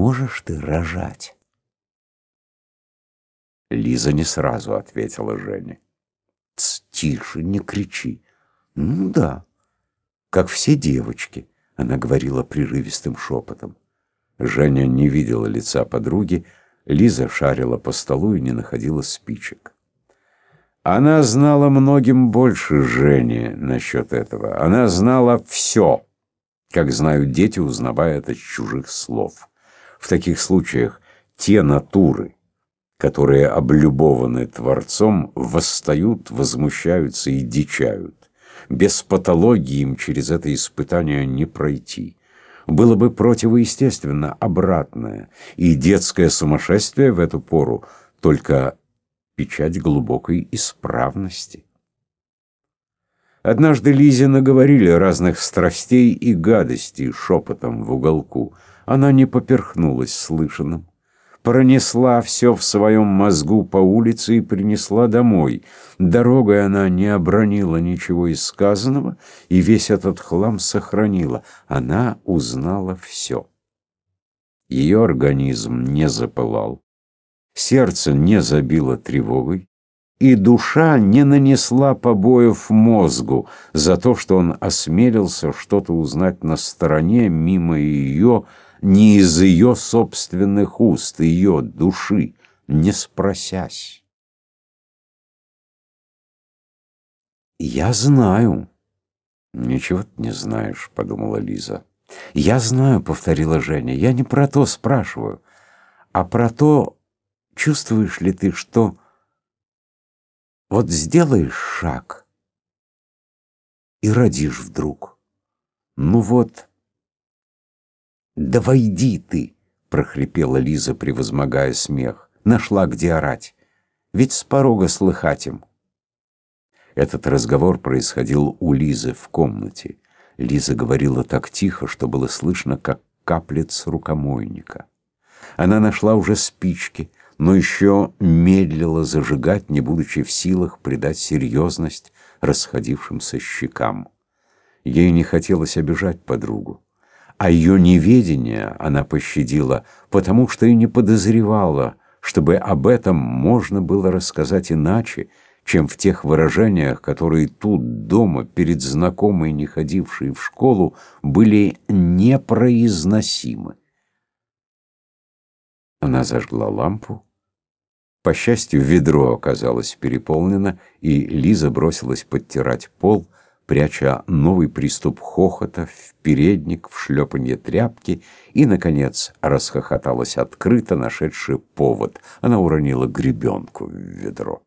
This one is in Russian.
можешь ты рожать?» Лиза не сразу ответила Жене. «Тс, тише, не кричи». «Ну да, как все девочки», — она говорила прерывистым шепотом. Женя не видела лица подруги, Лиза шарила по столу и не находила спичек. Она знала многим больше Жени насчет этого. Она знала все, как знают дети, узнавая от чужих слов. В таких случаях те натуры, которые облюбованы Творцом, восстают, возмущаются и дичают. Без патологии им через это испытание не пройти. Было бы противоестественно обратное, и детское сумасшествие в эту пору только печать глубокой исправности. Однажды Лизе наговорили разных страстей и гадостей шепотом в уголку. Она не поперхнулась слышанным пронесла все в своем мозгу по улице и принесла домой. Дорогой она не обронила ничего из сказанного и весь этот хлам сохранила. Она узнала все. Ее организм не запылал, сердце не забило тревогой, и душа не нанесла побоев мозгу за то, что он осмелился что-то узнать на стороне мимо ее, не из ее собственных уст, ее души, не спросясь. «Я знаю». «Ничего ты не знаешь», — подумала Лиза. «Я знаю», — повторила Женя. «Я не про то спрашиваю, а про то, чувствуешь ли ты, что вот сделаешь шаг и родишь вдруг. Ну вот, «Да войди ты!» — прохрипела Лиза, превозмогая смех. «Нашла, где орать. Ведь с порога слыхать им». Этот разговор происходил у Лизы в комнате. Лиза говорила так тихо, что было слышно, как каплет с рукомойника. Она нашла уже спички, но еще медлила зажигать, не будучи в силах придать серьезность расходившимся щекам. Ей не хотелось обижать подругу а ее неведение она пощадила, потому что и не подозревала, чтобы об этом можно было рассказать иначе, чем в тех выражениях, которые тут дома, перед знакомой, не ходившей в школу, были непроизносимы. Она зажгла лампу. По счастью, ведро оказалось переполнено, и Лиза бросилась подтирать пол, пряча новый приступ хохота в передник, в шлепанье тряпки, и, наконец, расхохоталась открыто, нашедшая повод. Она уронила гребенку в ведро.